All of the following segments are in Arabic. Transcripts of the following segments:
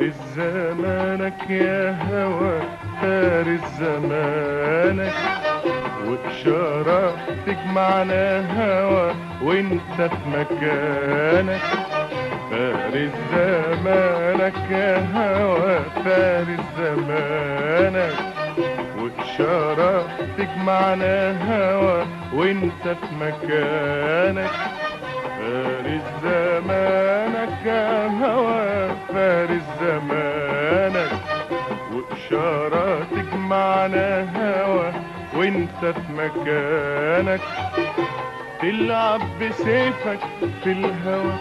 فارس زمانك يا هوى فارس زمانك. وإشارة تجمعنا هوى وإنت في مكانك. فارس زمانك يا هوى فارس زمانك. وإشارة تجمعنا هوى وإنت في مكانك. فارس زمانك يا هوى فارس وإشارة تجمعنا هوى وانت في مكانك. تلعب بسيفك في الهوى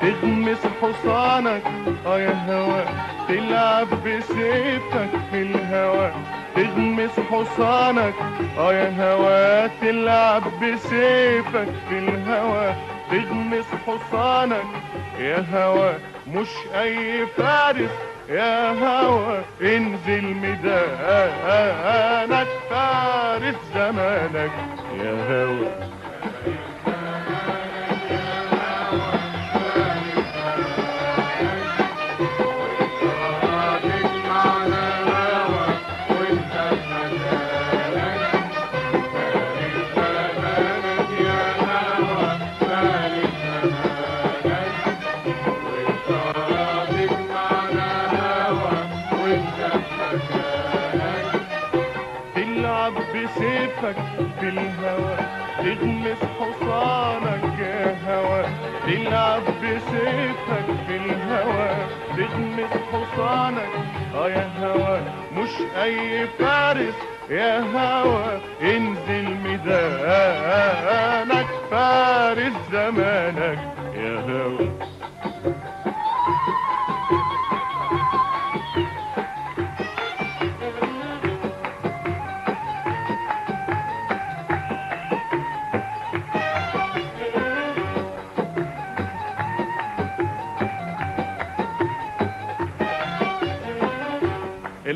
تغمس حصانك. آه يا هوى تلعب بسيفك في الهوى تغمس حصانك. آه يا هوى تلعب بسيفك في الهوى تغمس حصانك. يا هوى مش أي فارس يا هوى انزل ميدانك فارس زمانك. يا هوى تغمس حصانك يا هوى تلعب بسيفك في الهوى تغمس حصانك آه يا هوى مش أي فارس يا هوى انزل ميدانك فارس زمانك يا هوى.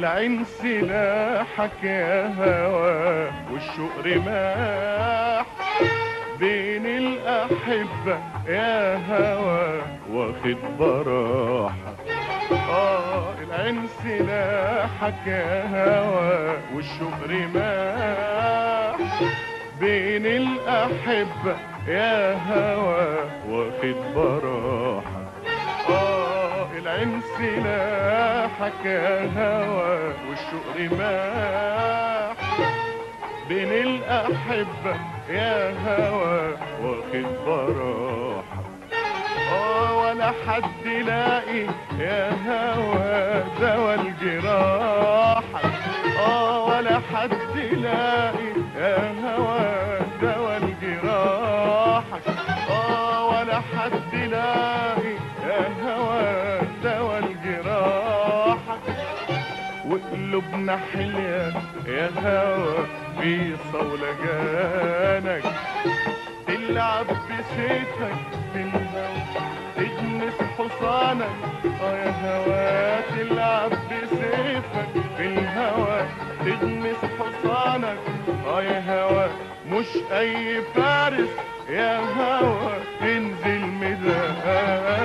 العين سلاحك يا هوى والشوق رماح بين الأحبة يا هوى واخد براحة. آه العين سلاحك يا هوى والشوق رماح بين الأحبة يا هوى واخد براحة. آه العين سلاحك يا هوى والشوق رماح بين الأحبة يا هوى واخد براحة آه ولا حد لاقي يا هوى دوا الجراحة آه ولا حد لاقي وقلوبنا حلية يا هوى في صولجانك تلعب بسيفك في الهوى تجنس حصانك. آه يا هوى تلعب بسيفك في الهوى تجنس حصانك. آه يا هوى مش أي فارس يا هوى انزل ميدانك.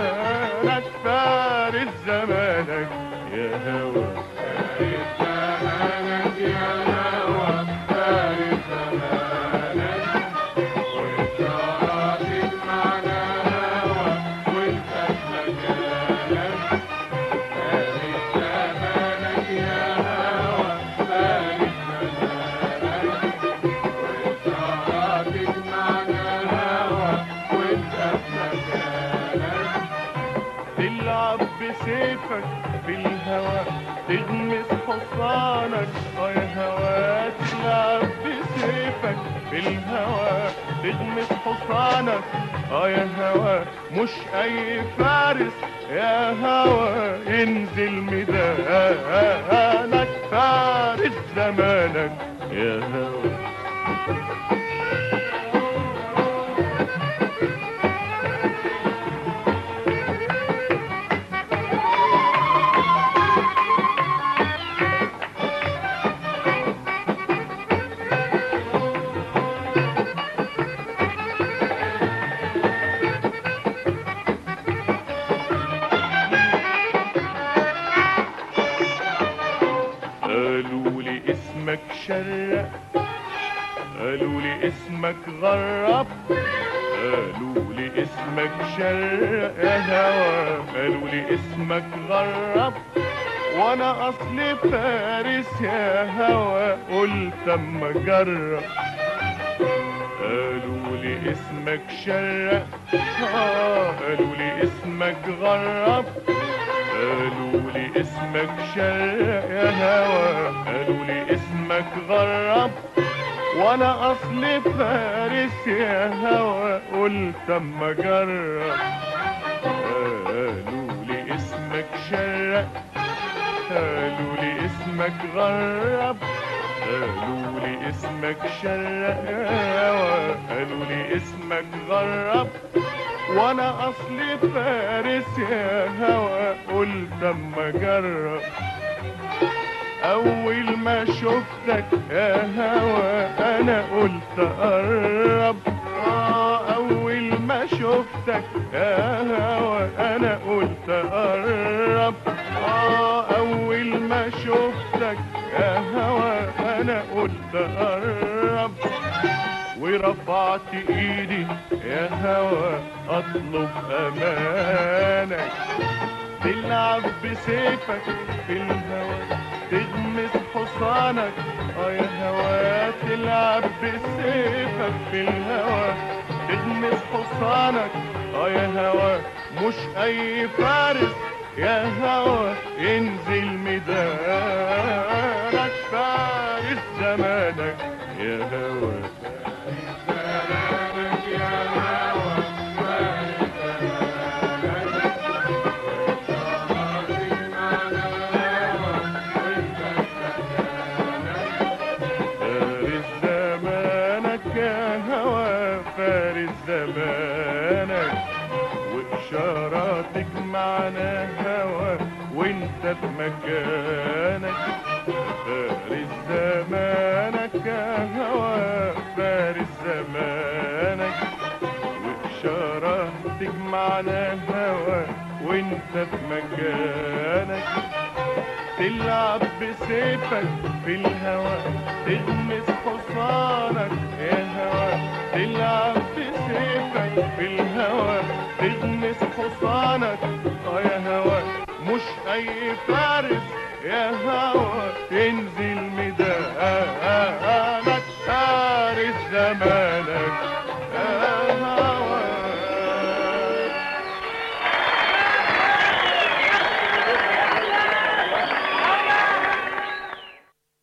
فارس زمانك يا هوى تغمس حصانك آه يا هوا تلعب بسيفك في الهوا تغمس حصانك آه يا هوا مش أي فارس. يا هوا ينزل ميدانك فارس زمانك. يا هوا اسمك شرق قالوا لي اسمك غرب. قالوا لي اسمك شرق يا هوا قالوا لي اسمك غرب. وأنا اصلي فارس يا هوا قلت أما اجرب قالوا لي اسمك شرق قالوا لي اسمك غرب. قالوا لي اسمك شرق يا هوا قالوا لي اسمك غرب وأنا أصلي فارس يا هوا قلت اما اجرب قالوا لي اسمك شرق قالوا لي اسمك غرب. قالوا لي اسمك شرق قالوا لي اسمك غرب. وأنا أصلي فارس يا هوا قلت اما اجرب أول ما شفتك يا هوا أنا قلت اقرب آه أول ما شفتك يا هوا أنا قلت اقرب آه أول ما شفتك يا هوا أنا قلت اقرب ورفعت إيدي يا هوا أطلب أمانك. تلعب بسيفك في الهوا تغمس حصانك. آه يا هوا تلعب بسيفك في الهوا تغمس حصانك. آه يا هوا مش أي فارس. يا هوا ينزل ميدانك. فارس زمانك يا هوا معنا هوا وانت في مكانك. فارس زمانك يا هوا فارس زمانك. وإشاراتك معنا هوا وانت في مكانك. تلعب بسيفك في الهوا تغمس حصانك يا هوا تلعب بسيفك في الهوا تغمس حصانك مش اي فارس يا هوا ينزل